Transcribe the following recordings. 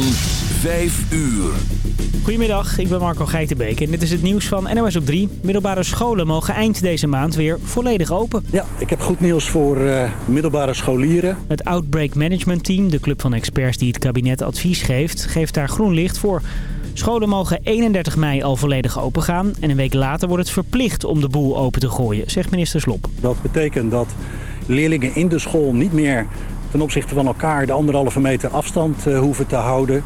van 5 uur. Goedemiddag, ik ben Marco Geitenbeek en dit is het nieuws van NOS op 3. Middelbare scholen mogen eind deze maand weer volledig open. Ja, ik heb goed nieuws voor uh, middelbare scholieren. Het Outbreak Management Team, de club van experts die het kabinet advies geeft, geeft daar groen licht voor. Scholen mogen 31 mei al volledig open gaan en een week later wordt het verplicht om de boel open te gooien, zegt minister Slop. Dat betekent dat leerlingen in de school niet meer ten opzichte van elkaar de anderhalve meter afstand uh, hoeven te houden.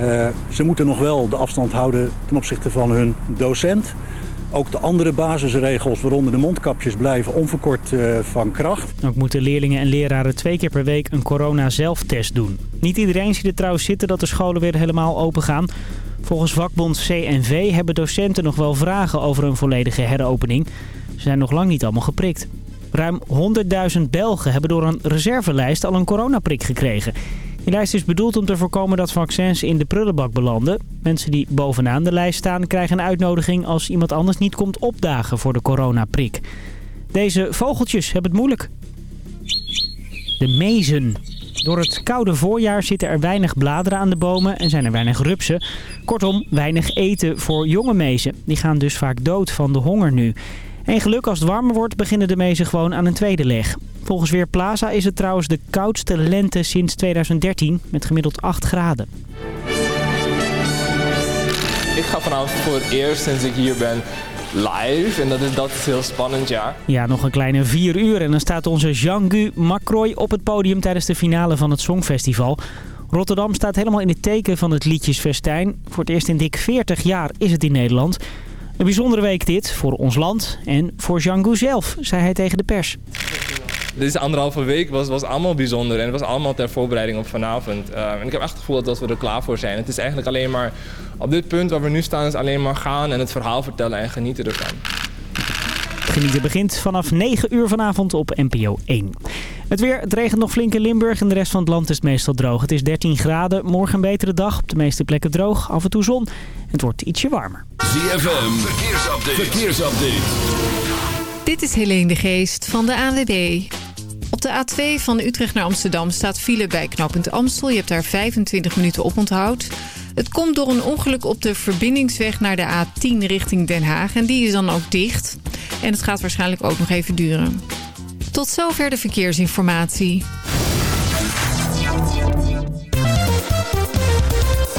Uh, ze moeten nog wel de afstand houden ten opzichte van hun docent. Ook de andere basisregels, waaronder de mondkapjes, blijven onverkort uh, van kracht. Ook moeten leerlingen en leraren twee keer per week een corona-zelftest doen. Niet iedereen ziet er trouwens zitten dat de scholen weer helemaal open gaan. Volgens vakbond CNV hebben docenten nog wel vragen over een volledige heropening. Ze zijn nog lang niet allemaal geprikt. Ruim 100.000 Belgen hebben door een reservelijst al een coronaprik gekregen. Die lijst is bedoeld om te voorkomen dat vaccins in de prullenbak belanden. Mensen die bovenaan de lijst staan krijgen een uitnodiging als iemand anders niet komt opdagen voor de coronaprik. Deze vogeltjes hebben het moeilijk. De mezen. Door het koude voorjaar zitten er weinig bladeren aan de bomen en zijn er weinig rupsen. Kortom, weinig eten voor jonge mezen. Die gaan dus vaak dood van de honger nu. En geluk als het warmer wordt beginnen de mezen gewoon aan een tweede leg. Volgens Weerplaza is het trouwens de koudste lente sinds 2013 met gemiddeld 8 graden. Ik ga vanavond voor het eerst sinds ik hier ben live. En dat is, dat is heel spannend, ja. Ja, nog een kleine vier uur en dan staat onze Jean-Gu Macroy op het podium tijdens de finale van het Songfestival. Rotterdam staat helemaal in het teken van het liedjesfestijn. Voor het eerst in dik 40 jaar is het in Nederland. Een bijzondere week dit voor ons land en voor Jean-Gu zelf, zei hij tegen de pers. Deze anderhalve week was, was allemaal bijzonder en het was allemaal ter voorbereiding op vanavond. Uh, en ik heb echt het gevoel dat we er klaar voor zijn. Het is eigenlijk alleen maar, op dit punt waar we nu staan, is alleen maar gaan en het verhaal vertellen en genieten ervan. Genieten begint vanaf 9 uur vanavond op NPO 1. Het weer, het regent nog flink in Limburg en de rest van het land is meestal droog. Het is 13 graden, morgen een betere dag, op de meeste plekken droog, af en toe zon. Het wordt ietsje warmer. ZFM, verkeersupdate. verkeersupdate. Dit is Helene de Geest van de ANWB. Op de A2 van Utrecht naar Amsterdam staat file bij knooppunt Amstel. Je hebt daar 25 minuten op onthoud. Het komt door een ongeluk op de verbindingsweg naar de A10 richting Den Haag. En die is dan ook dicht. En het gaat waarschijnlijk ook nog even duren. Tot zover de verkeersinformatie.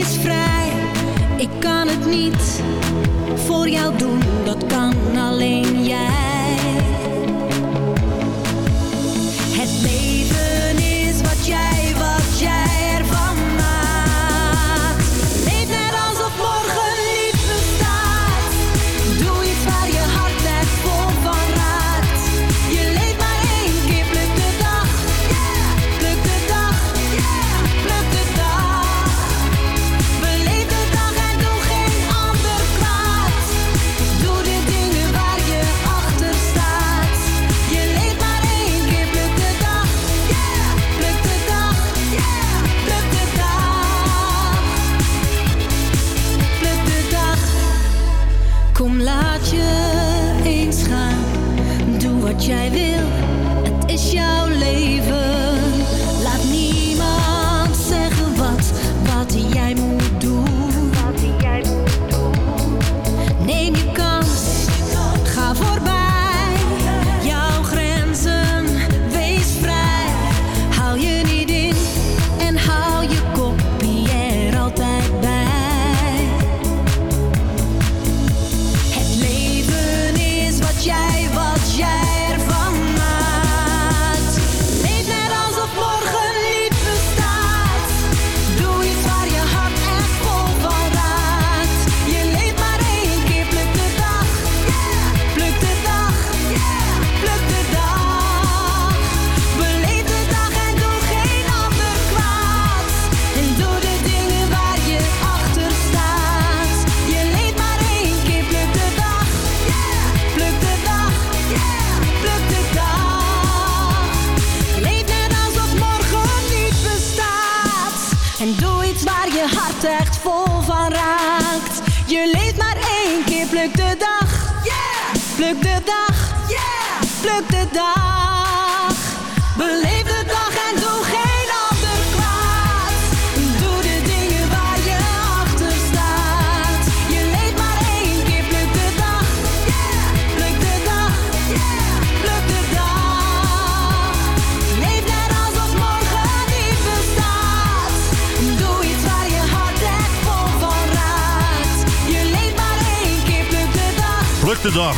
Wees vrij. Ik kan het niet voor jou doen, dat kan alleen de dag.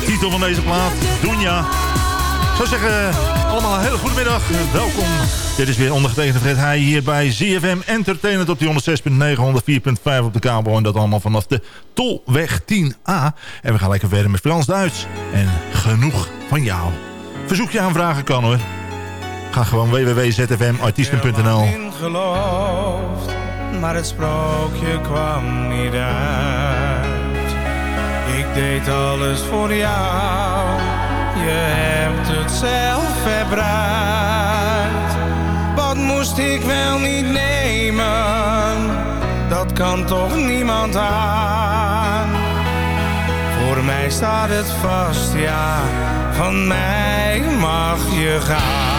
De titel van deze plaat, Dunja. Ik zou zeggen, allemaal een hele goede middag. Welkom. Dit is weer ondergetekende Fred Heij hier bij ZFM Entertainment op die 106.9, 104.5 op de kabel. En dat allemaal vanaf de Tolweg 10A. En we gaan lekker verder met Frans-Duits. En genoeg van jou. Verzoek je aanvragen kan hoor. Ga gewoon www.zfmartiesten.nl maar het sprookje kwam niet uit. Ik deed alles voor jou, je hebt het zelf verbruikt. Wat moest ik wel niet nemen, dat kan toch niemand aan. Voor mij staat het vast, ja, van mij mag je gaan.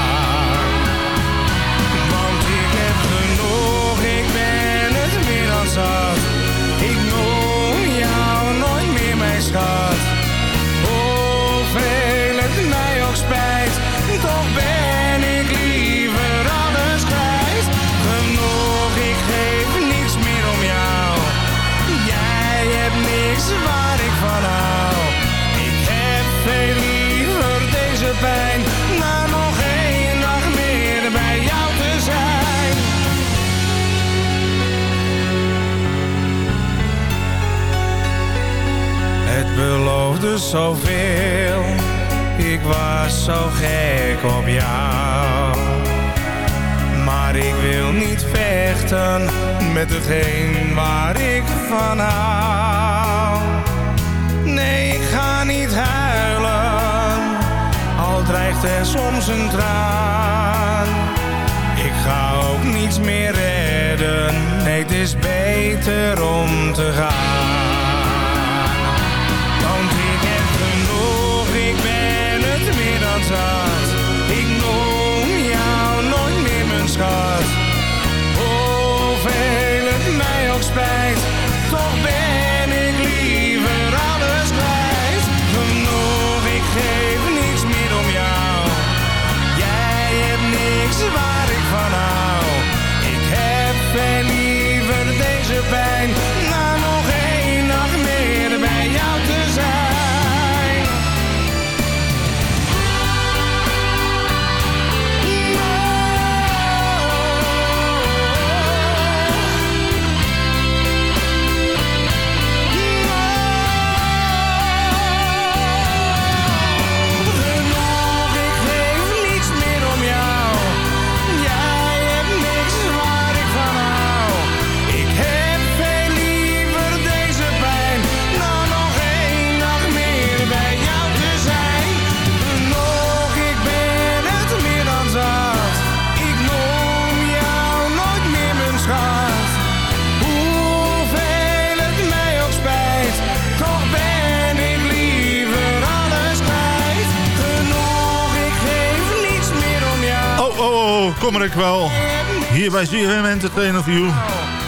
Zoveel, ik was zo gek op jou. Maar ik wil niet vechten met degene waar ik van hou. Nee, ik ga niet huilen, al dreigt er soms een traan. Ik ga ook niets meer redden, nee, het is beter om te gaan. Oh, oh, kom er ik wel. Hier bij ZFM Entertainment View.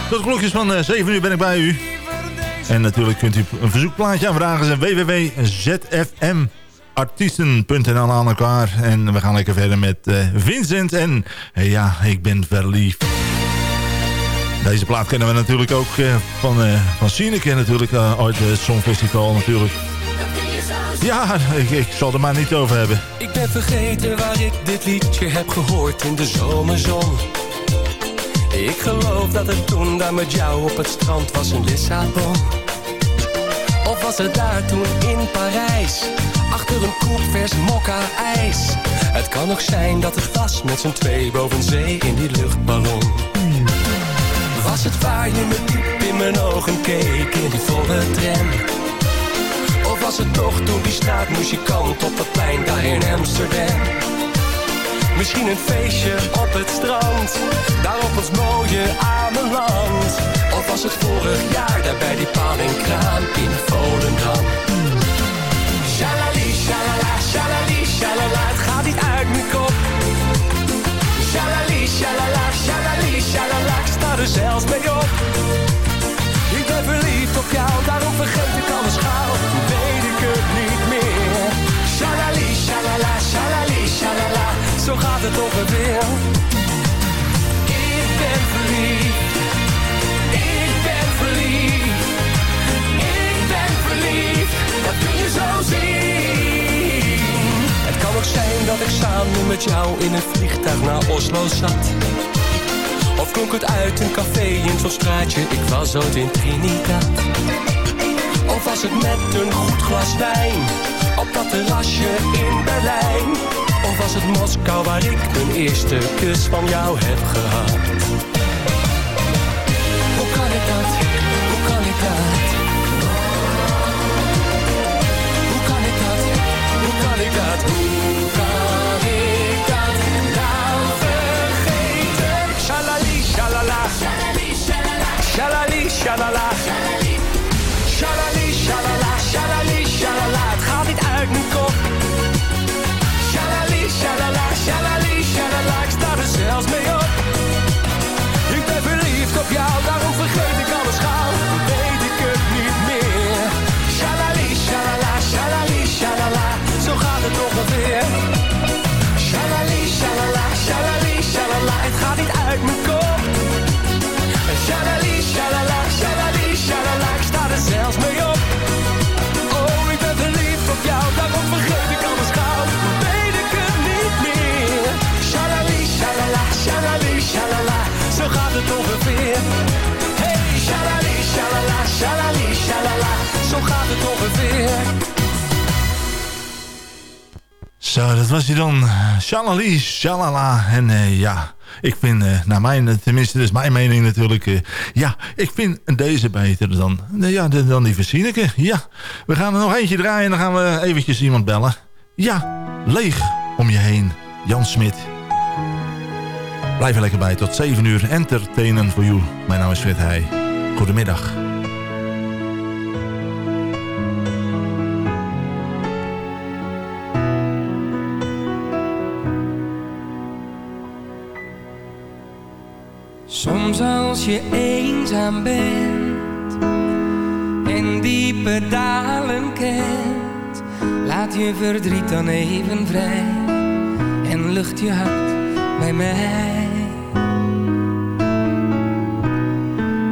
Tot klokjes van eh, 7 uur ben ik bij u. En natuurlijk kunt u een verzoekplaatje aanvragen. zijn www.zfmartiesten.nl aan elkaar. En we gaan lekker verder met eh, Vincent. En eh, ja, ik ben verliefd. Deze plaat kennen we natuurlijk ook eh, van, eh van Sineke natuurlijk. eh, uit het Songfestival natuurlijk. Ja, ik, ik zal er maar niet over hebben. Ik ben vergeten waar ik dit liedje heb gehoord in de zomerzon. Ik geloof dat het toen daar met jou op het strand was in Lissabon. Of was het daar toen in Parijs, achter een koep vers mokka ijs. Het kan ook zijn dat het was met z'n twee boven zee in die luchtballon. Was het waar je me diep in mijn ogen keek in die volle tram? Of was het toch toen die straatmuzikant op het plein daar in Amsterdam? Misschien een feestje op het strand, daar op ons mooie Ameland. Of was het vorig jaar daar bij die paal en kraan in Volendam? Shalali, shalala, shalali, shalala, het gaat niet uit mijn kop. Shalali, shalala, shalali, shalala, ik sta er zelfs mee op. Ik ben verliefd op jou, daarom vergeet ik alles gauw. gaat het over. Ik ben verliefd, ik ben verliefd, ik ben verliefd, Wat kun je zo zien. Het kan ook zijn dat ik samen met jou in een vliegtuig naar Oslo zat. Of klonk het uit een café in zo'n straatje, ik was ooit in Trinidad. Of was het met een goed glas wijn, op dat terrasje in Berlijn. Was het Moskou waar ik mijn eerste kus van jou heb gehad. Hoe kan ik dat, hoe kan ik dat? Hoe kan ik dat, hoe kan ik dat, hoe nou vergeten? Shalali, shalala. Shalali, shalala. Shalali, shalala, shalali, shalala. Het gaat niet uit zelfs mee op. Ik ben verliefd op jou, daarom vergeet Zo, dat was hij dan. Shalali, shalala. En eh, ja, ik vind, eh, naar mijn, tenminste, dat is mijn mening natuurlijk. eh, ja, ik vind deze beter dan, ja, dan die Versieneke. Ja, we gaan er nog eentje draaien en dan gaan we eventjes iemand bellen. Ja, leeg om je heen. Jan Smit. Blijf er lekker bij tot 7 uur. Entertainen voor jou. Mijn naam is Fred Heij. Goedemiddag. Als je eenzaam bent en diepe dalen kent, laat je verdriet dan even vrij en lucht je hart bij mij.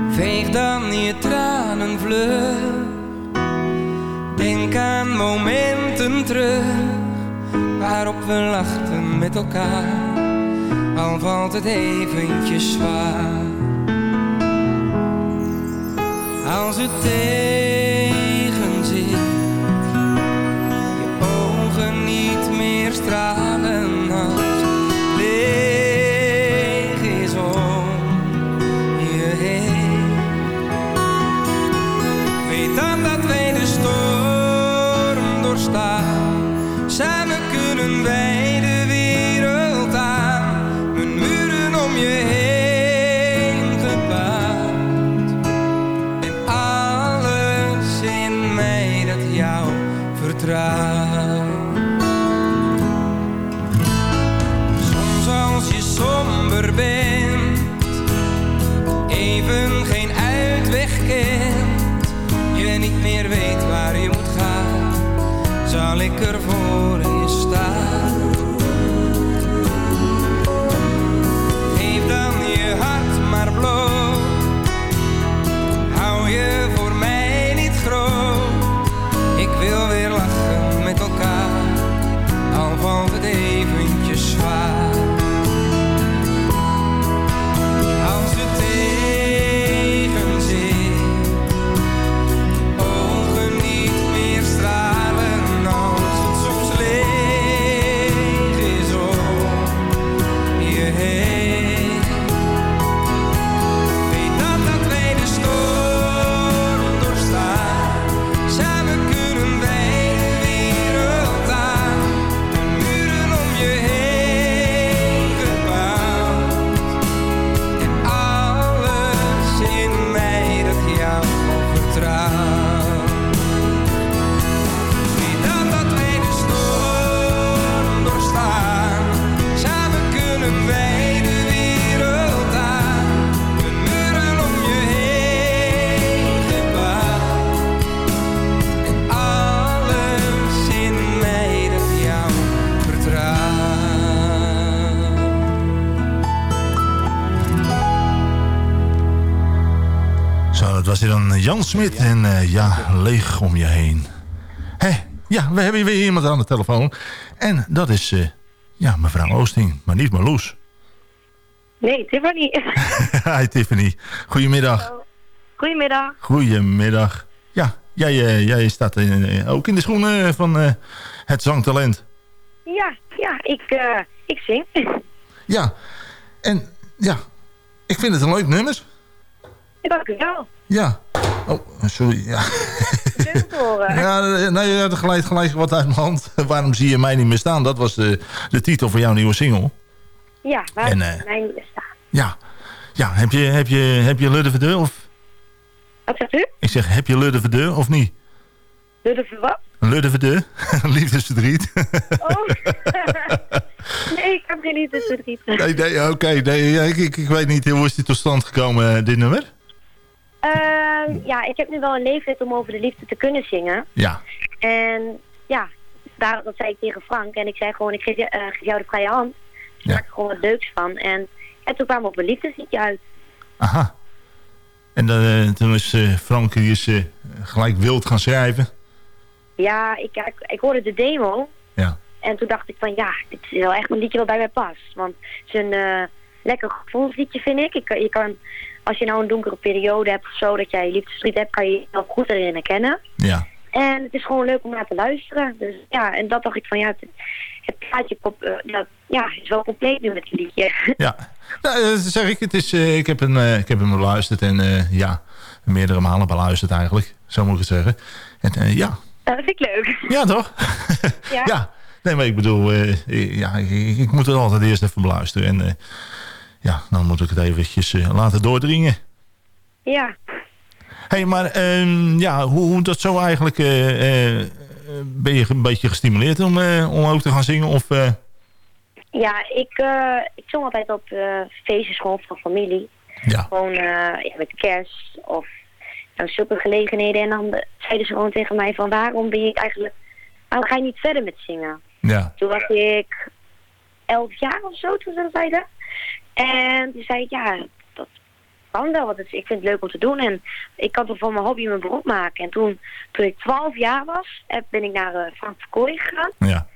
Veeg dan je tranen vlug, denk aan momenten terug waarop we lachten met elkaar al valt het eventjes zwaar. Het tegen Smit en eh, ja, leeg om je heen. Hé, ja, we hebben weer iemand aan de telefoon. En dat is, eh, Ja, mevrouw Oosting, maar niet Marloes. Nee, Tiffany. Hi Tiffany. Goedemiddag. Goedemiddag. Goedemiddag. Ja, jij, eh, jij staat ook in de schoenen van het zangtalent. Ja, ja, ik, ik zing. Ja, en ja, ik vind het een leuk nummer. Dank u wel. Ja. Oh, sorry. Ja, ja nee, er glijdt gelijk wat uit mijn hand. Waarom zie je mij niet meer staan? Dat was de, de titel van jouw nieuwe single. Ja, waar En, is eh, mijn staan? Ja. Ja, heb je, heb je, heb je Ludde Verdeur of... Wat zegt u? Ik zeg, heb je Ludde Verdeur of niet? Ludde voor wat? Ludde Verdeur? Liefdesverdriet? Oh. nee, ik heb geen liefdesverdriet. nee, nee, oké. nee, ik, ik, ik weet niet, hoe is dit tot stand gekomen, eh, dit nummer? Ehm, ja, ik heb nu wel een leeftijd om over de liefde te kunnen zingen. Ja. En ja, daar, dat zei ik tegen Frank. En ik zei gewoon, ik geef, je, eh, geef jou de vrije hand. Dus maak er gewoon wat leuks van. En, en toen kwam op een liefdesliedje uit. Aha. En dan, eh, toen is eh, Frank die is, eh, gelijk wild gaan schrijven. Ja, ik, ik, ik hoorde de demo. Ja. En toen dacht ik van ja, dit is wel echt een liedje wat bij mij past. Want het is een lekker gevoelsliedje vind ik. ik. Je kan, als je nou een donkere periode hebt of zo, dat jij liefdesverdriet hebt, kan je jezelf goed erin herkennen. Ja. En het is gewoon leuk om naar te luisteren. Dus ja, en dat dacht ik van ja, het, het plaatje kop- eh, dat, ja, is wel compleet nu met het liedje. Ja. Nou, eh, dat zeg ik. Het is, eh, ik, heb hem, eh, ik heb hem beluisterd en eh, ja, meerdere malen beluisterd eigenlijk. Zo moet ik het zeggen. En eh, ja. dat vind ik leuk. Ja, toch? Ja. ja. Nee, maar ik bedoel, eh, eh, ja, ik, ik moet het altijd eerst even beluisteren. En eh, ja, dan moet ik het eventjes eh, laten doordringen. Ja. hey, maar ehm, ja, hoe, hoe dat zo eigenlijk... eh, eh, ben je een beetje gestimuleerd om, om ook te gaan zingen? Of, Ja, ik, ik zong altijd op feestjes gewoon van familie. Ja. Gewoon ja, met kerst of nou, zulke gelegenheden. En dan zeiden ze gewoon tegen mij van waarom ben je eigenlijk... Waarom ga je niet verder met zingen? ja. Toen was ik elf jaar of zo toen ze dat zeiden. En toen zei ik, ja, dat kan wel, want ik vind het leuk om te doen. En ik kan toch van mijn hobby mijn beroep maken. En toen, toen ik twaalf jaar was, ben ik naar eh, Frank Verkooy gegaan. Ja.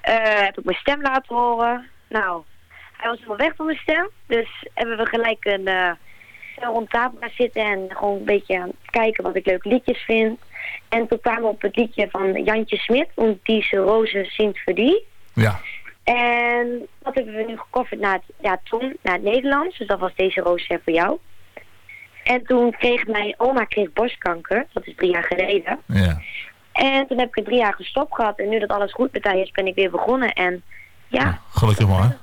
Eh, heb ik mijn stem laten horen. Nou, hij was helemaal weg van mijn stem. Dus hebben we gelijk een, eh, rond tafel gaan zitten en gewoon een beetje kijken wat ik leuke liedjes vind. En toen kwamen we op het liedje van Jantje Smit, Und diese roze zingt voor die. Ja. En dat hebben we nu gecoverd naar het, ja, toen naar het Nederlands. Dus dat was deze roos zijn voor jou. En toen kreeg mijn oma kreeg borstkanker. Dat is drie jaar geleden. Ja. En toen heb ik er drie jaar gestopt gehad. En nu dat alles goed met haar is, ben ik weer begonnen. En ja, Gelukkig maar.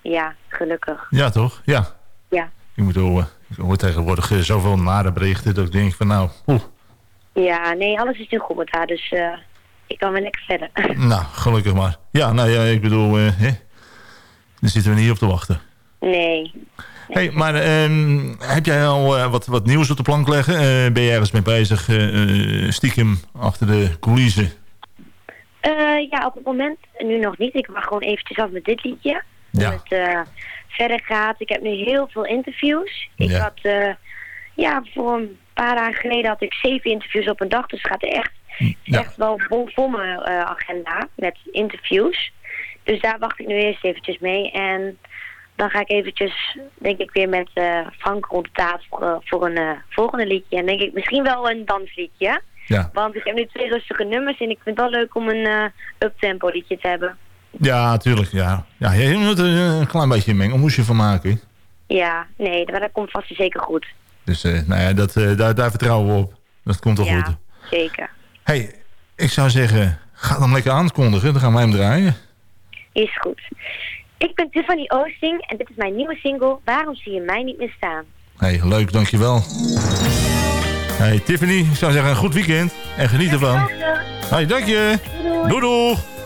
ja, gelukkig. Ja, toch? Ja. Ja. Ik bedoel, eh, ik hoor tegenwoordig eh, zoveel nare berichten dat ik denk van nou, oeh, Ja, nee, alles is nu goed met haar. Dus eh, ik kan weer lekker verder. nou, gelukkig maar. Ja, nou ja, ik bedoel, eh, hè, daar zitten we niet op te wachten. nee. hey, maar ehm, heb jij al eh, wat, wat nieuws op de plank leggen? Eh, ben je ergens mee bezig, eh, stiekem achter de coulissen? Ja, op het moment nu nog niet. Ik wacht gewoon eventjes af met dit liedje. Ja. Hoe het verder gaat. Ik heb nu heel veel interviews. Ik Ja. had, ja, voor een paar dagen geleden had ik zeven interviews op een dag. Dus het gaat echt, echt wel vol, mijn eh, agenda met interviews. Dus daar wacht ik nu eerst eventjes mee. En dan ga ik eventjes, denk ik, weer met eh, Frank rond de tafel eh, voor een eh, volgende liedje. En denk ik misschien wel een dansliedje. Ja. Want ik heb nu twee rustige nummers en ik vind het wel leuk om een uptempo liedje te hebben. Ja, natuurlijk, ja. ja je moet er een klein beetje een mengelmoesje van maken. Ja, nee, maar dat komt vast zeker goed. Dus nou ja, dat, daar, daar vertrouwen we op. Dat komt toch ja, goed. zeker. Hey, ik zou zeggen, ga hem lekker aankondigen. Dan gaan wij hem draaien. Is goed. Ik ben Tiffany Oosting en dit is mijn nieuwe single Waarom zie je mij niet meer staan? hey, leuk, dankjewel. Hey, Tiffany, ik zou zeggen, een goed weekend. En geniet ervan. Hey, dank je. Doei doei. Hij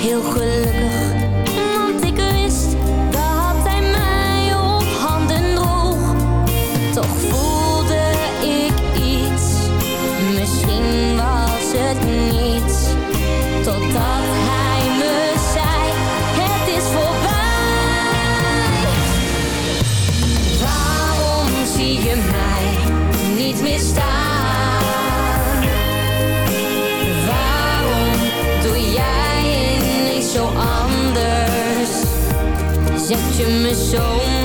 Heel gelukkig, Zet je me zomaar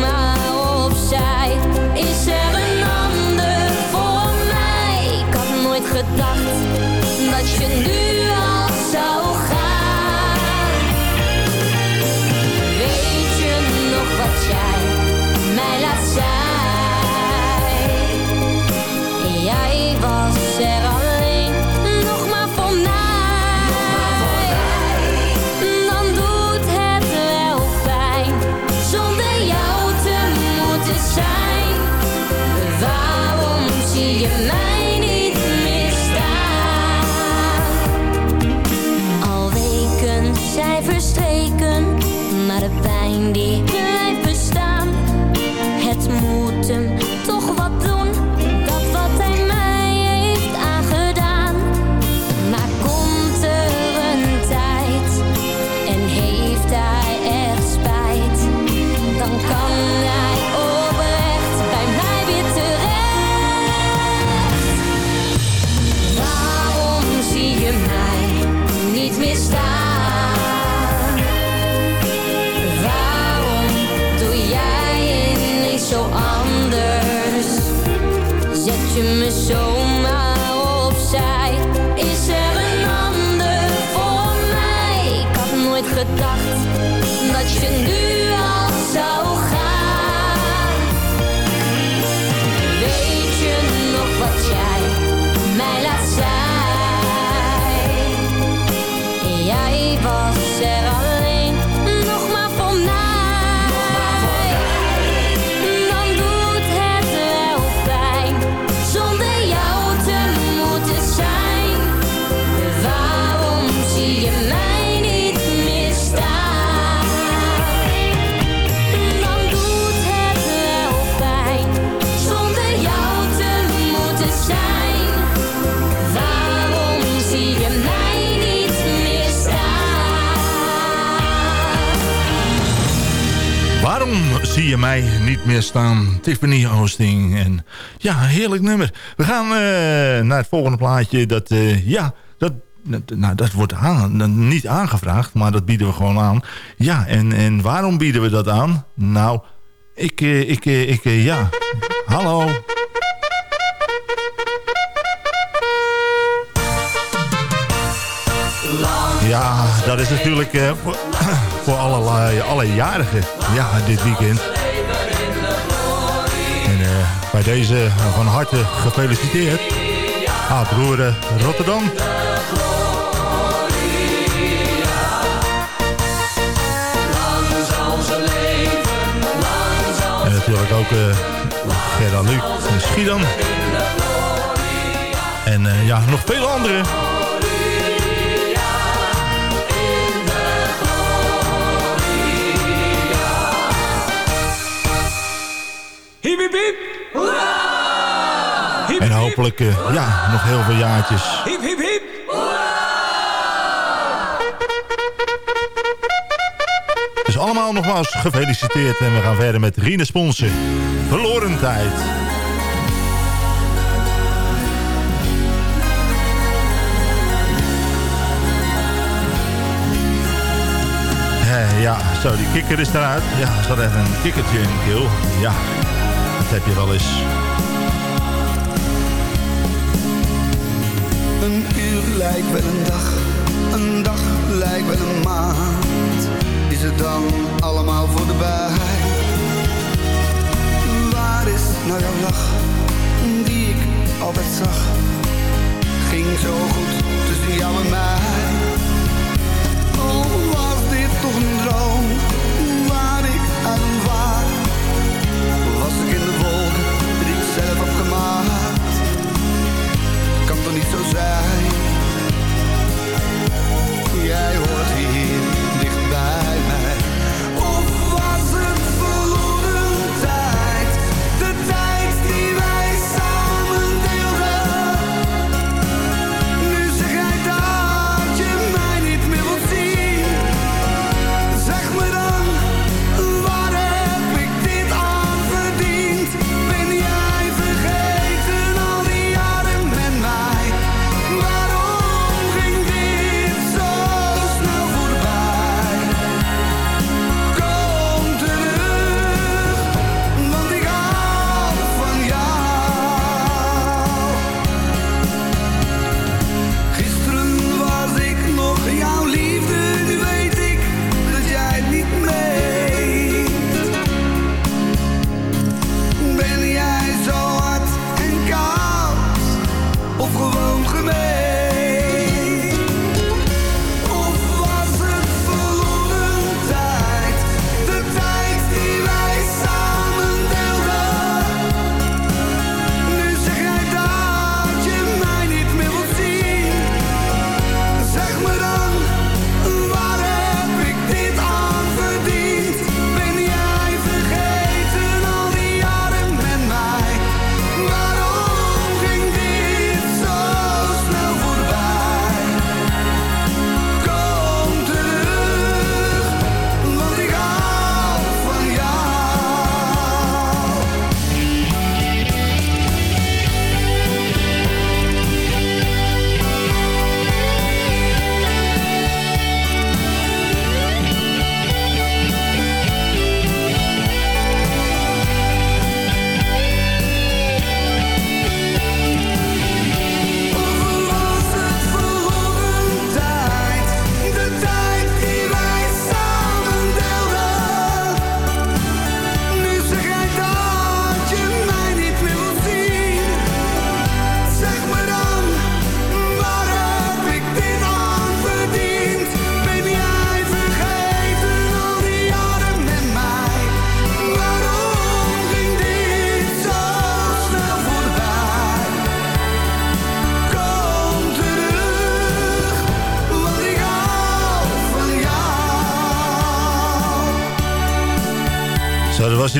staan? Tiffany Oosting. En ja, heerlijk nummer. We gaan eh, naar het volgende plaatje. Dat, eh, ja, dat, nou, dat wordt niet aangevraagd, maar dat bieden we gewoon aan. Ja, en, en waarom bieden we dat aan? Nou, ik, eh, ik, ik, ja. Hallo. Ja, dat is natuurlijk voor, voor allerlei, alle jarigen. Ja, dit weekend. Bij deze van harte gefeliciteerd. Ah, broer eh, Rotterdam. En natuurlijk ook eh Gerda Luc en Schiedam. En eh, ja, nog vele anderen. Hiep, En hopelijk eh, ja, nog heel veel jaartjes. hiep, hiep, hiep. Dus allemaal nogmaals gefeliciteerd. En we gaan verder met Rine Sponsen. Verloren tijd. Eh, ja, zo, die kikker is eruit. Ja, er zat even een kikkertje in de keel. Ja, dat heb je wel eens. Een uur lijkt wel een dag, een dag lijkt wel een maand. Is het dan allemaal voor de bij? Waar is nou jouw lach, die ik altijd zag? Ging zo goed tussen jou en mij. Oh, was dit toch een droom, zijn? Jij hoort hier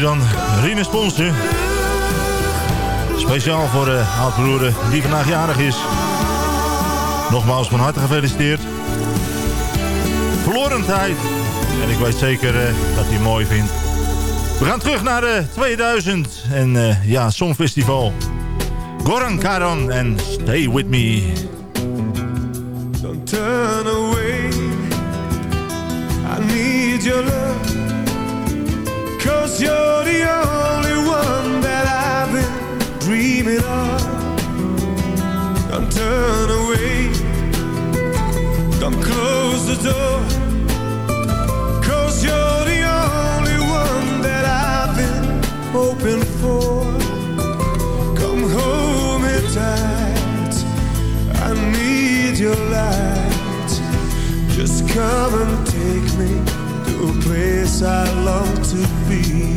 dan. Rine Sponsen. Speciaal voor de oud-broer die vandaag jarig is. Nogmaals van harte gefeliciteerd. Verloren tijd. En ik weet zeker eh, dat hij mooi vindt. We gaan terug naar de 2000 en eh, ja, Songfestival. Goran Karan en Stay With Me. Don't turn away. I need your love. Cause you're the only one that I've been dreaming of. Don't turn away. Don't close the door. Cause you're the only one that I've been hoping for. Come home in tight. I need your light. Just come and place I long to be.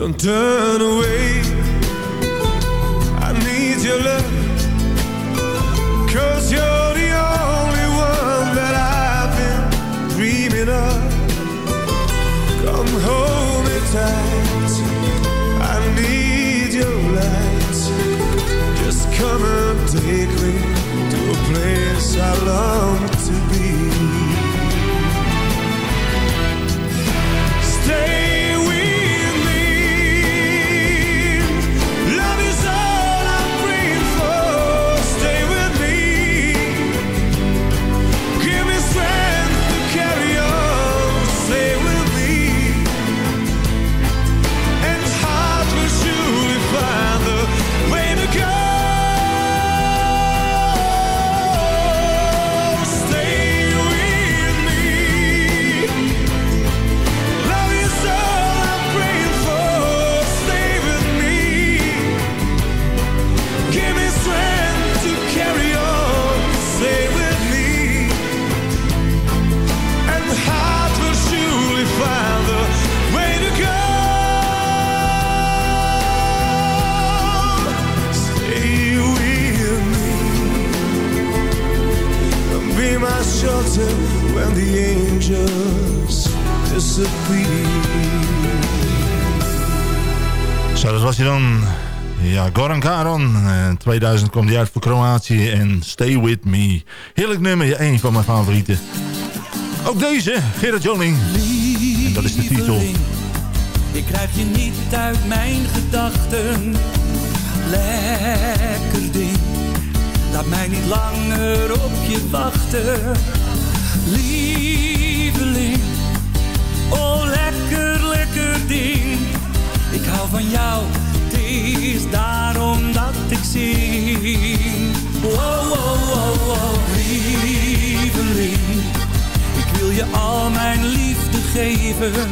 Don't turn away. My shelter when the angels disappear. Zo, dat was hij dan. Ja, Goran Karan. In 2000 kwam hij uit voor Kroatië en Stay With Me. Heerlijk nummer, een van mijn favorieten. Ook deze, Gerard Joling. En dat is de titel. Ik krijg je niet uit mijn gedachten. Lekker ding, laat mij niet langer op je wachten. Lieveling, oh lekker, lekker ding. Ik hou van jou, het is daarom dat ik zing. Oh, oh, oh, oh, lieveling. Ik wil je al mijn liefde geven.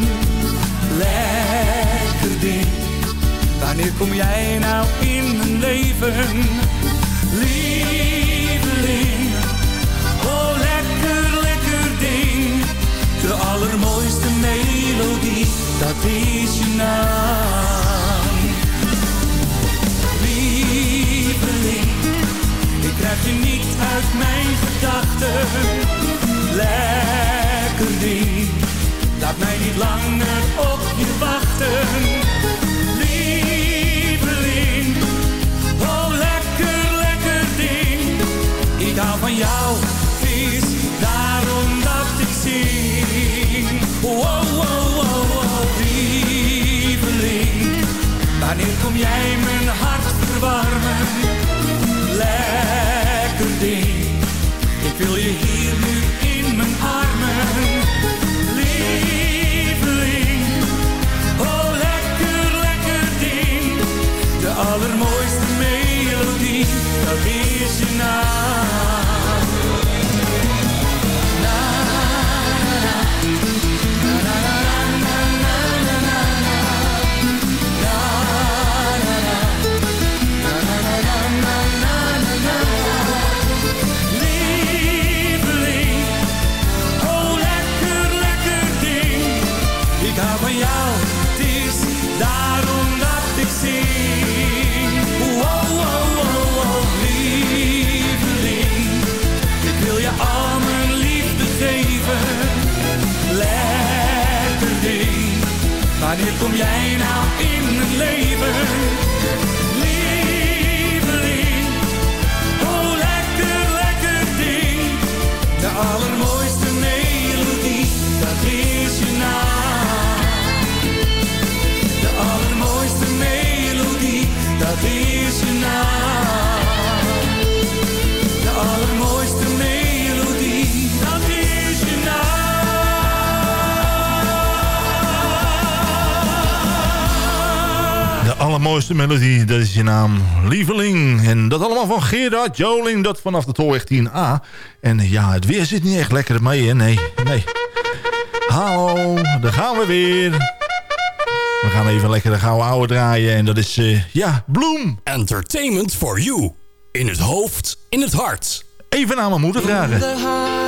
Lekker ding. Wanneer kom jij nou in mijn leven? Lieveling. Oh, lekker, lekker ding. De allermooiste melodie, dat is je naam. Lieveling. Ik krijg je niet uit mijn gedachten. Lekker ding. Laat mij niet langer op je wachten. van jou. Is daarom dat ik zing. Wow, wow, wow, wow, lieveling. Wanneer kom jij mijn hart verwarmen? Lekker ding. Ik wil je hier nu in mijn armen. Lieveling. Oh, lekker, lekker ding. De allermooiste melodie. Dat is je naam. Wanneer kom jij nou in mijn leven? Lieveling, oh lekker, lekker ding. De allermooiste melodie, dat is je naam. De allermooiste melodie, dat is je naam. Allermooiste melodie, dat is je naam. Lieveling. En dat allemaal van Gerard Joling, dat vanaf de Tolweg 10A. En ja, het weer zit niet echt lekker mee, hè? Nee, nee. Hallo, daar gaan we weer. We gaan even lekker de gouden ouwe draaien. En dat is, eh, ja, Bloem. Entertainment for you. In het hoofd, in het hart. Even aan mijn moeder vragen.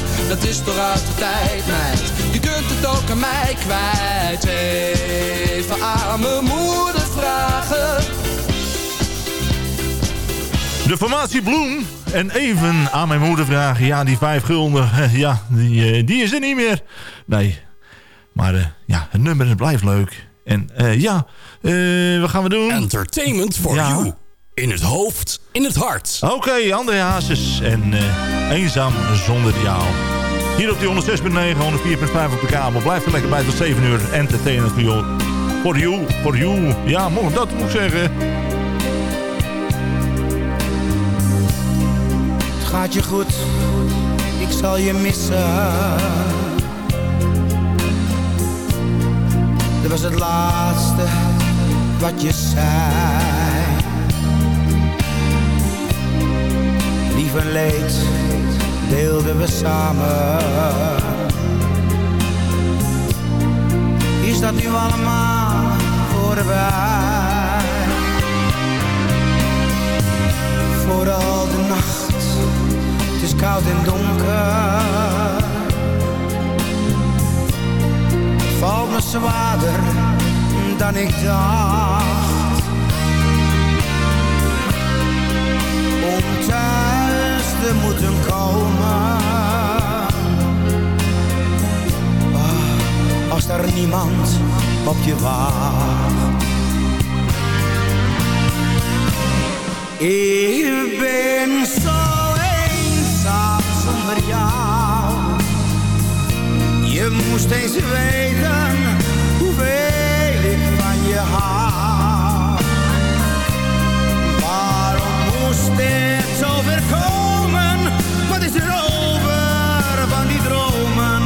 dat is toch uit de tijd, meid. Je kunt het ook aan mij kwijt. Even aan mijn moeder vragen. De formatie Bloem. En even aan mijn moeder vragen. Ja, die vijf gulden. eh, Ja, die, eh, die is er niet meer. Nee. Maar eh, ja, het nummer het blijft leuk. En eh, ja, eh, wat gaan we doen? Entertainment for Ja. you. In het hoofd, in het hart. Oké, André Hazes en eh, Eenzaam zonder jou. Hier op die 106.9, 104.5 op de kabel. Blijf er lekker bij tot 7 uur. Entertainment voor jou. For you, for you. Ja, dat moet ik zeggen. Het gaat je goed, ik zal je missen. Dat was het laatste wat je zei. Lief en leed deelden we samen. Is dat nu allemaal voorbij? Vooral de nacht, het is koud en donker. Het valt me zwaarder dan ik dacht. Om moeten komen. Ah, Als er niemand op je wacht. Ik ben zo eenzaam zonder jou. Je moest eens weten is er over van die dromen?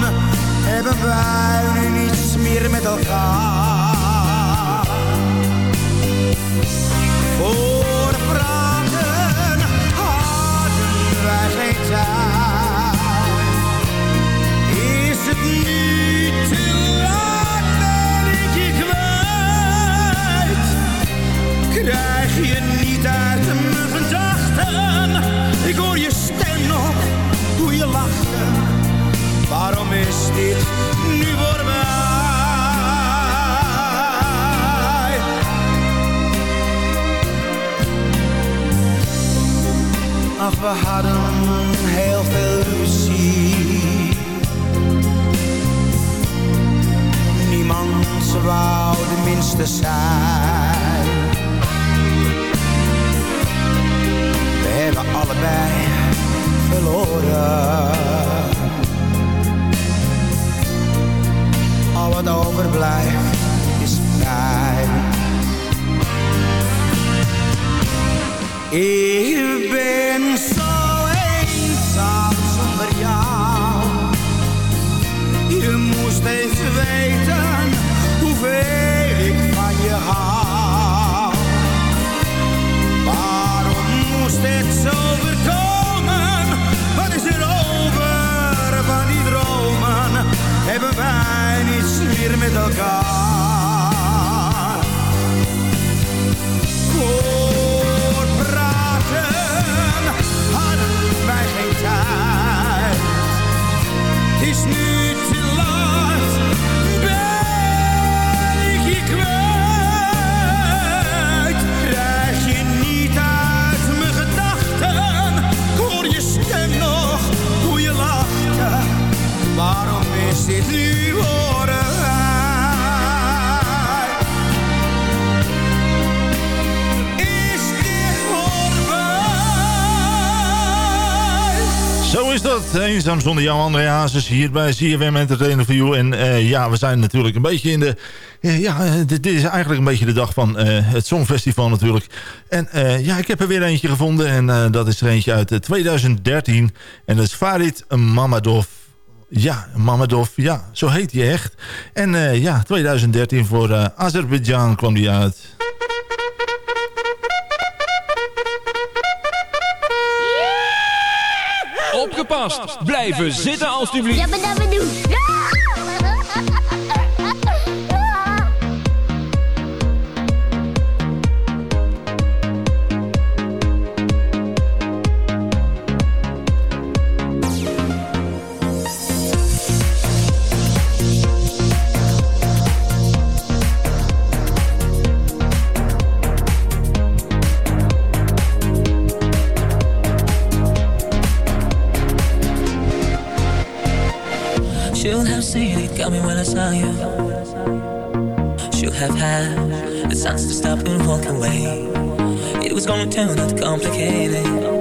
Hebben wij nu niets meer met elkaar? Voor praten hadden wij geen tijd. Is het nu te laat, ben ik je kwijt? Krijg je niet uit mijn gedachten? Ik hoor je je lachte. Waarom is dit nu voorbij? Ach, we hadden heel veel ruzie. Niemand wou de minste zijn. We hebben allebei verloren. Al wat overblijft is pijn. Dit nu voorbij? Is dit voorbij? Zo is dat. Eenzaam zonder jou, André Hazes, hier bij CFM Entertainer You. En eh, ja, we zijn natuurlijk een beetje in de... eh, ja, eh, dit, is eigenlijk een beetje de dag van eh, het Songfestival natuurlijk. En ja, ik heb er weer eentje gevonden. En dat is er eentje uit eh, 2013. En dat is Farid Mamadov. Ja, Mamadov, ja, zo heet hij echt. En eh, ja, 2013 voor eh Azerbeidzjan kwam die uit. Opgepast. Blijven zitten alstublieft. Ja, have me when I saw you. Should have had the sense to stop and walk away. It was gonna turn out complicated.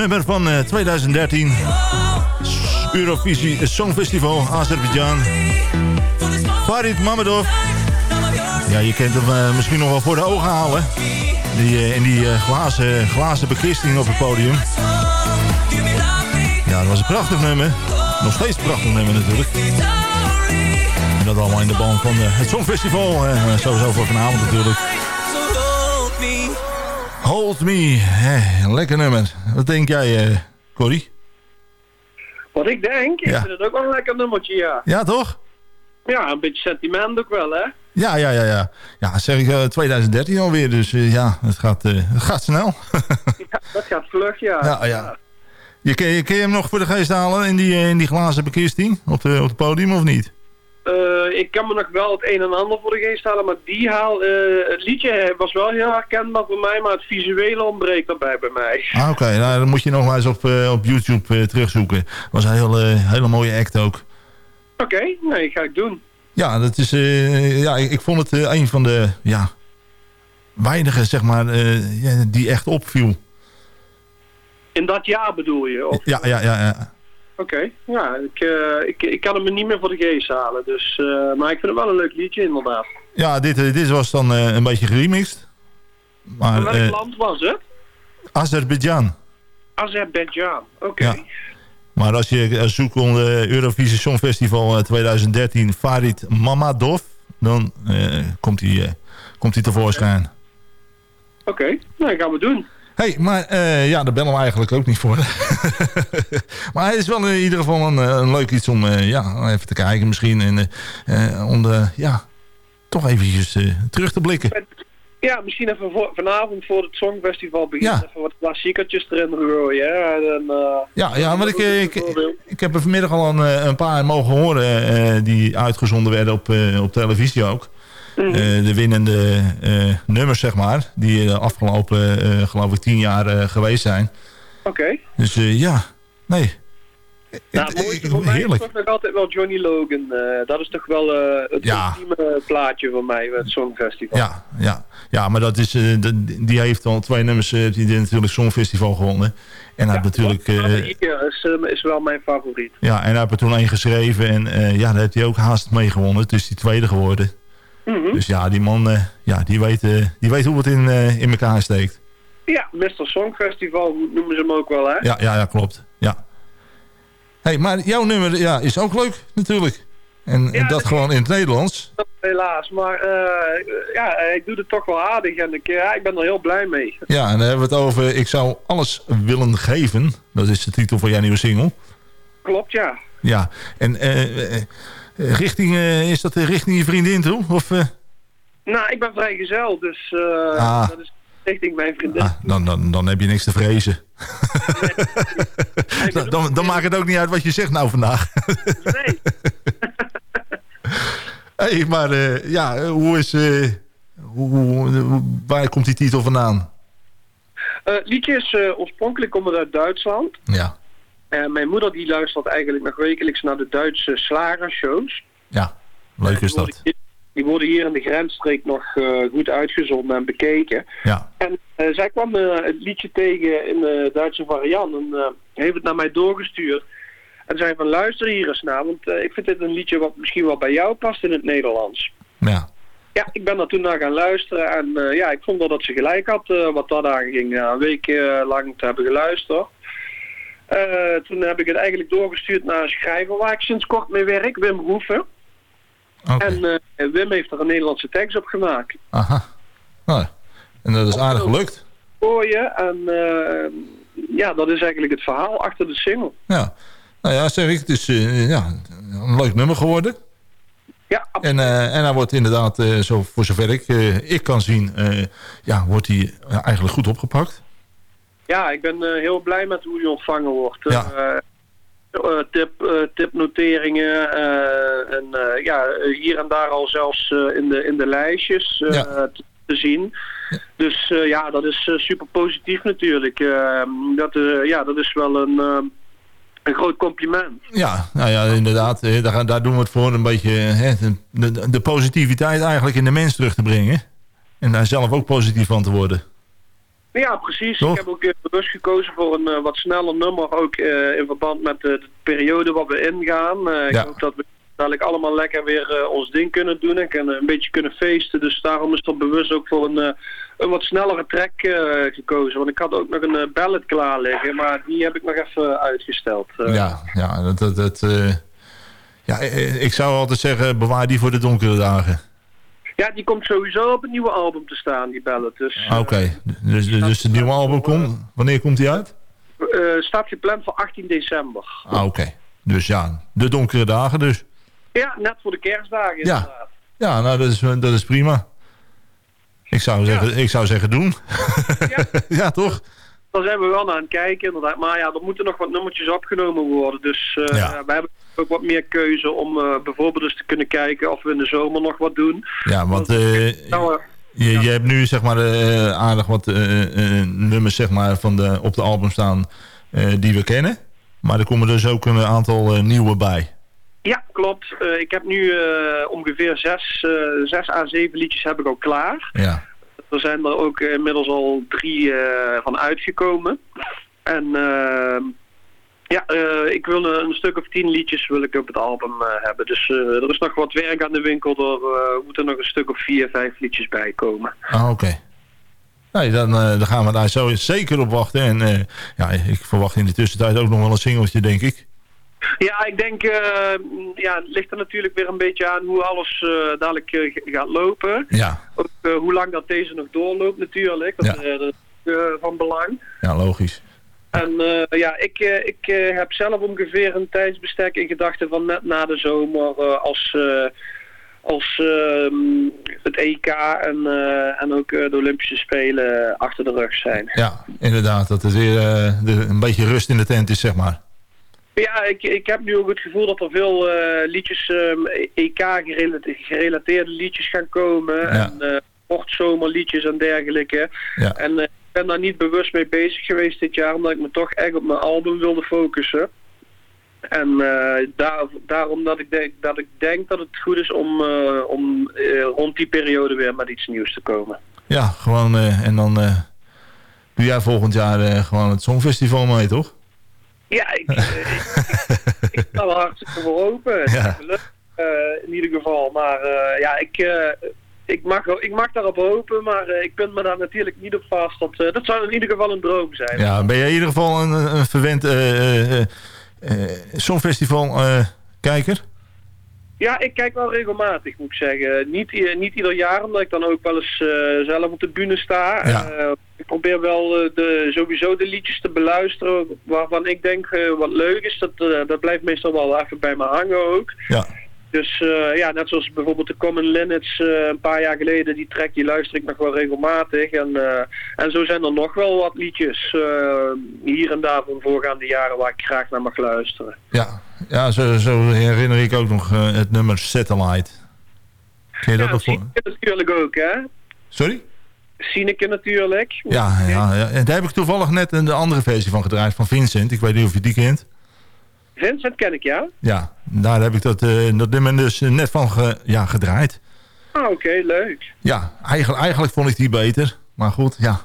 Nummer van eh, 2013. Eurovisie Songfestival, Azerbeidzjan. Farid Mamedov. Ja, je kent hem eh, misschien nog wel voor de ogen houden. Die, eh, in die eh, glazen, glazen bekisting op het podium. Ja, dat was een prachtig nummer. Nog steeds een prachtig nummer natuurlijk. Dat allemaal in de band van eh, het Songfestival. Sowieso voor vanavond natuurlijk. Hold Me. Lekker nummer. Wat denk jij, eh Corrie? Wat ik denk, ik vind het ook wel een lekker nummertje, ja. Ja, toch? Ja, een beetje sentiment ook wel, hè? Ja, ja, ja, ja. Ja, zeg ik eh, 2013 alweer. Dus eh, ja, het gaat, eh, het gaat snel. Dat gaat vlug, ja. ja, ja. Je, kun, je, kun je hem nog voor de geest halen in die, eh, in die glazen bekisting op, de, op het podium of niet? Eh, ik kan me nog wel het een en ander voor de geest halen, maar die haal, eh, het liedje was wel heel herkenbaar voor mij, maar het visuele ontbreekt daarbij bij mij. Ah, oké. Nou, dan moet je nog maar eens op, eh, op YouTube terugzoeken. was een hele, hele mooie act ook. Oké, nee, ga ik doen. Ja, dat is, ja ik, ik vond het een van de ja, weinige, zeg maar, die echt opviel. In dat jaar bedoel je? Of... Ja, ja, ja. ja. Oké, ja, ik, eh, ik, ik kan hem niet meer voor de geest halen, dus, eh, maar ik vind het wel een leuk liedje, inderdaad. Ja, dit, eh, dit was dan een beetje geremixed. Maar, welk land was het? Azerbeidzjan. Azerbeidzjan, oké. Ja. Maar als je zoekt onder Eurovisie Songfestival eh, 2013 Farid Mamadov, dan eh, komt hij komt hij tevoorschijn. Oké, nou, gaan we doen. Hey, maar eh, ja, daar bellen we eigenlijk ook niet voor. maar het is wel in ieder geval een, eh, een leuk iets om eh, ja, even te kijken misschien. En, om de, ja, toch eventjes terug te blikken. Ja, misschien even voor, vanavond voor het Songfestival beginnen. Ja. Even wat klassiekertjes erin gooien. Hè? En, Ja, ja maar ik, ik, ik heb er vanmiddag al een, een paar mogen horen die uitgezonden werden op, op televisie ook. Mhm. Eh, de winnende eh, nummers, zeg maar, die de afgelopen, eh, geloof ik, tien jaar eh, geweest zijn. Oké. Dus eh, ja, nee. Nou, het mooiste voor mij is toch nog altijd wel Johnny Logan. Eh, dat is toch wel eh, het Ja. ultieme plaatje voor mij, het Songfestival. Ja, ja. ja, maar dat is, eh, die heeft al twee nummers, eh, die natuurlijk Songfestival gewonnen. En hij heeft natuurlijk... eh, is, eh, is wel mijn favoriet. ja, en hij heeft er toen één geschreven en eh, ja, daar heeft hij ook haast mee gewonnen. Het is die tweede geworden. Mhm. Dus ja, die man, eh, ja, die, weet, eh, die weet hoe het in, eh, in elkaar steekt. Ja, Mr. Songfestival noemen ze hem ook wel, hè? Ja, ja, ja klopt. Ja. hey, maar jouw nummer ja, is ook leuk natuurlijk. En, en dat gewoon in het Nederlands. Helaas, maar ja, ik doe het toch wel aardig en ik, ja, ik ben er heel blij mee. Ja, en dan hebben we het over Ik zou alles willen geven. Dat is de titel van jouw nieuwe single. Klopt, ja. Ja, en richting, eh, is dat richting je vriendin toe? Of, eh, Nou, ik ben vrijgezel, dus eh, Ah. dat is richting mijn vriendin. ah, dan, dan, dan heb je niks te vrezen. dan, dan, dan maakt het ook niet uit wat je zegt nou vandaag. Nee. hey, maar eh, ja, hoe is... eh, hoe, hoe- hoe- waar komt die titel vandaan? Eh, het liedje is eh, oorspronkelijk komt het uit Duitsland. Ja. Eh, mijn moeder die luistert eigenlijk nog wekelijks naar de Duitse slagershows. Ja, leuk is dat. Die worden hier in de grensstreek nog eh, goed uitgezonden en bekeken. Ja. En eh, zij kwam het liedje tegen in de Duitse variant en heeft het naar mij doorgestuurd. En zei van luister hier eens naar, want ik vind dit een liedje wat misschien wel bij jou past in het Nederlands. Ja. Ja, ik ben daar toen naar gaan luisteren en ja, ik vond wel dat ze gelijk had wat dat aanging. Ja, een week lang te hebben geluisterd. Eh, toen heb ik het eigenlijk doorgestuurd naar een schrijver waar ik sinds kort mee werk, Wim Roeven. En eh, Wim heeft er een Nederlandse tekst op gemaakt. Aha. Nou, en dat is aardig gelukt. Gooien en eh, ja, dat is eigenlijk het verhaal achter de single. Ja. Nou ja, zeg ik, het is ja, een leuk nummer geworden. Ja, En, en hij wordt inderdaad, zo, voor zover ik, ik kan zien, ja, wordt hij eigenlijk goed opgepakt. Ja, ik ben eh, heel blij met hoe die ontvangen wordt. Ja. Eh, eh, tip, tipnoteringen en ja, hier en daar al zelfs in, de, in de lijstjes. Ja. te zien. Dus ja, dat is super positief natuurlijk. Eh, dat, ja, dat is wel een, een groot compliment. Ja, nou ja, inderdaad. Daar, daar doen we het voor een beetje hè, de, de positiviteit eigenlijk in de mens terug te brengen. En daar zelf ook positief van te worden. Ja, precies. Toch? Ik heb ook bewust gekozen voor een eh, wat sneller nummer, ook eh, in verband met de, de periode waar we ingaan. Eh, Ik Ja. hoop dat we dadelijk allemaal lekker weer ons ding kunnen doen en kunnen, een beetje kunnen feesten. Dus daarom is er bewust ook voor een, een wat snellere track gekozen. Want ik had ook nog een ballad klaar liggen, maar die heb ik nog even uitgesteld. Ja, ja, dat, dat, dat, ja ik zou altijd zeggen, bewaar die voor de donkere dagen. Ja, die komt sowieso op het nieuwe album te staan, die ballad. Dus Ah, Oké, dus, dus, dus het nieuwe album komt, wanneer komt die uit? eh, staat gepland voor 18 december. Ah, oké. Dus ja, de donkere dagen dus. Ja, net voor de kerstdagen Ja. inderdaad. Ja, nou, dat is, dat is prima. Ik zou zeggen, ik zou zeggen doen. Ja, toch? Daar zijn we wel aan het kijken inderdaad. Maar ja, er moeten nog wat nummertjes opgenomen worden. Dus Ja. we hebben ook wat meer keuze om eh, bijvoorbeeld eens te kunnen kijken of we in de zomer nog wat doen. Ja, want Nou, je, je hebt nu zeg maar aardig wat nummers zeg maar, van de, op de album staan die we kennen. Maar er komen dus ook een aantal nieuwe bij. ja, klopt. Ik heb nu ongeveer zes, eh, zes à zeven liedjes heb ik al klaar. Ja. Er zijn er ook eh, inmiddels al drie eh, van uitgekomen. En eh, ja, eh, ik wil een, stuk of tien liedjes wil ik op het album hebben. Dus er is nog wat werk aan de winkel. Er moeten nog een stuk of vier, vijf liedjes bij komen. Ah, oké. Nee, dan, dan gaan we daar zo zeker op wachten. En ja, ik verwacht in de tussentijd ook nog wel een singeltje, denk ik. Ja, ik denk, eh, ja, het ligt er natuurlijk weer een beetje aan hoe alles eh, dadelijk eh, gaat lopen. Ja. Ook hoe lang dat deze nog doorloopt natuurlijk. Dat, Ja. dat is van belang. Ja, logisch. En ja, ik, ik heb zelf ongeveer een tijdsbestek in gedachten van net na de zomer als, als ehm, het EK en, en ook de Olympische Spelen achter de rug zijn. Ja, inderdaad. Dat er weer de- een beetje rust in de tent is, zeg maar. Ja, ik, ik heb nu ook het gevoel dat er veel eh, liedjes, EK-gerelateerde liedjes gaan komen. Ja. En uh, sportzomerliedjes en dergelijke. Ja. En eh, ik ben daar niet bewust mee bezig geweest dit jaar, omdat ik me toch echt op mijn album wilde focussen. En eh, daar, daarom dat ik, denk, dat ik denk dat het goed is om, eh, om eh, rond die periode weer met iets nieuws te komen. Ja, gewoon. eh, en dan eh, doe jij volgend jaar eh, gewoon het Songfestival mee, toch? Ja, ik, eh, ik, sta wel hartstikke voor open. Ja. leuk, eh, in ieder geval. Maar eh, ja, ik, ik, mag, ik mag daarop hopen, maar ik punt me daar natuurlijk niet op vast. Dat, dat zou in ieder geval een droom zijn. Ja, ben jij in ieder geval een, een verwend Songfestival kijker? Ja, ik kijk wel regelmatig, moet ik zeggen. Niet, niet ieder jaar, omdat ik dan ook wel eens eh, zelf op de bühne sta. Ja. Eh, ik probeer wel eh, de, sowieso de liedjes te beluisteren waarvan ik denk wat leuk is. Dat, dat blijft meestal wel even bij me hangen ook. Ja. Dus ja, net zoals bijvoorbeeld de Common Linnets een paar jaar geleden, die track die luister ik nog wel regelmatig. En, en zo zijn er nog wel wat liedjes hier en daar van voorgaande jaren waar ik graag naar mag luisteren. Ja, ja zo, zo herinner ik ook nog eh, het nummer Satellite. Ken je dat Ja, nog voor? Natuurlijk ook, hè? Sorry? Sineke natuurlijk. Ja, ja, ja, en daar heb ik toevallig net een de andere versie van gedraaid van Vincent. Ik weet niet of je die kent. Vincent ken ik, ja? Ja, daar heb ik dat, eh, dat nummer dus net van ge- ja, gedraaid. Ah, oké, leuk. Ja, eigenlijk, eigenlijk vond ik die beter. Maar goed, ja.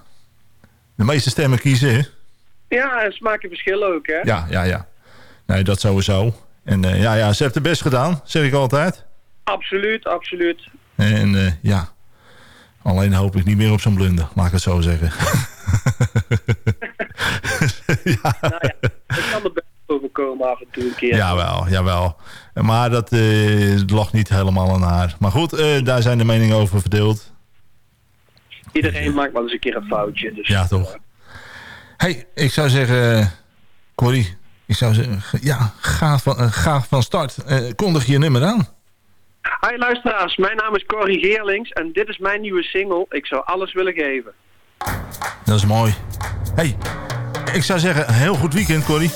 De meeste stemmen kiezen, hè? Ja, en smaken verschillen ook, hè? Ja, ja, ja. Nee, dat sowieso. En eh, ja, ja, ze heeft het best gedaan, zeg ik altijd. Absoluut, absoluut. En eh, ja, alleen hoop ik niet meer op zo'n blunder, laat ik het zo zeggen. Ik kan er best overkomen af en toe een keer. Jawel, jawel. Maar dat eh, lag niet helemaal aan haar. Maar goed, daar zijn de meningen over verdeeld. Iedereen maakt wel eens een keer een foutje. Dus. Ja, toch. hey, ik zou zeggen, Corrie, ik zou zeggen, ja, ga van, eh, ga van start. Eh, kondig je nummer aan. Hi luisteraars, mijn naam is Corrie Geerlings en dit is mijn nieuwe single. Ik zou alles willen geven. Dat is mooi. hey, ik zou zeggen, heel goed weekend, Corrie.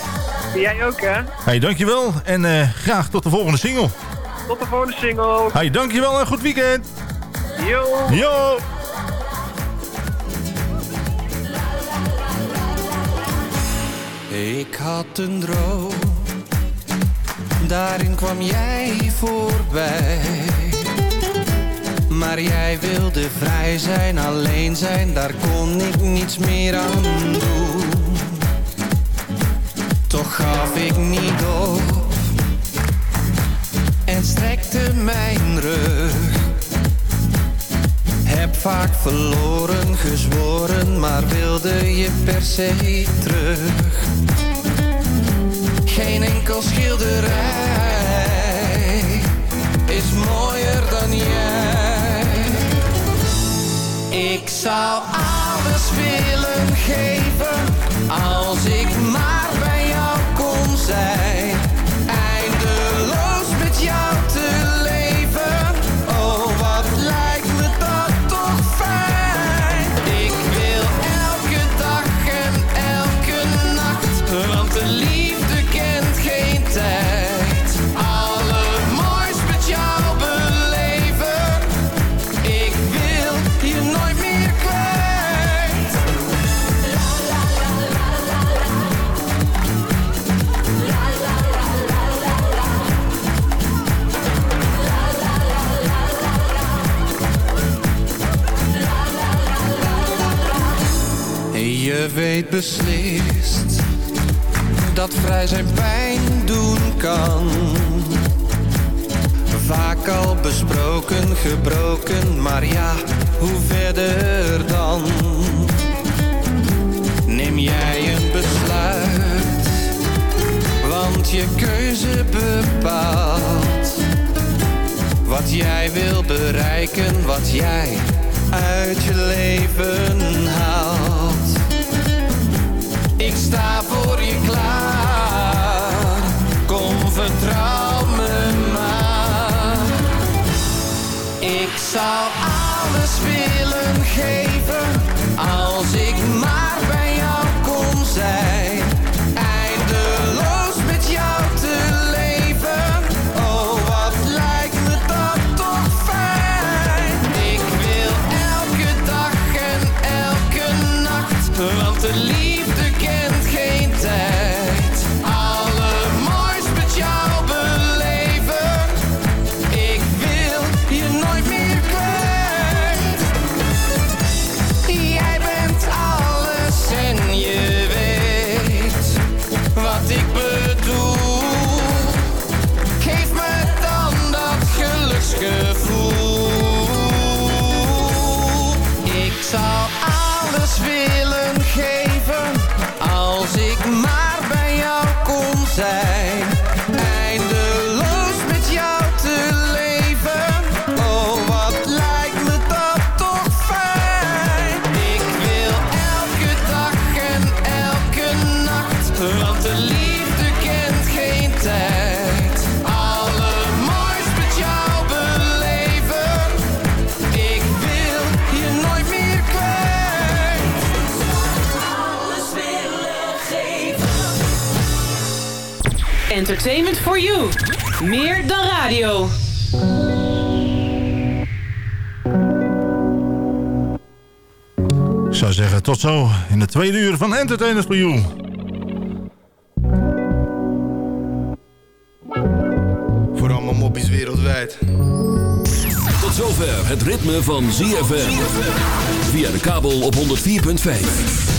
Jij ook, hè? hey, dankjewel. En eh, graag tot de volgende single. Tot de volgende single. hey, dankjewel en goed weekend. Yo. Yo. Ik had een droom, daarin kwam jij voorbij. Maar jij wilde vrij zijn, alleen zijn, daar kon ik niets meer aan doen. Toch gaf ik niet op en strekte mijn rug. Vaak verloren, gezworen, maar wilde je per se terug. Geen enkel schilderij is mooier dan jij. Ik zou alles willen geven als ik maar bij jou kon zijn. Weet beslist dat vrij zijn pijn doen kan. Vaak al besproken, gebroken, maar ja, hoe verder dan? Neem jij een besluit, want je keuze bepaalt. Wat jij wil bereiken, wat jij uit je leven haalt. Ik sta voor je klaar, kom vertrouw me maar. Ik zou alles willen geven, als ik Entertainment for you. Meer dan radio. Ik zou zeggen, tot zo in de tweede uur van Entertainers for You. Voor allemaal moppies wereldwijd. Tot zover het ritme van ZFM. Via de kabel op 104.5.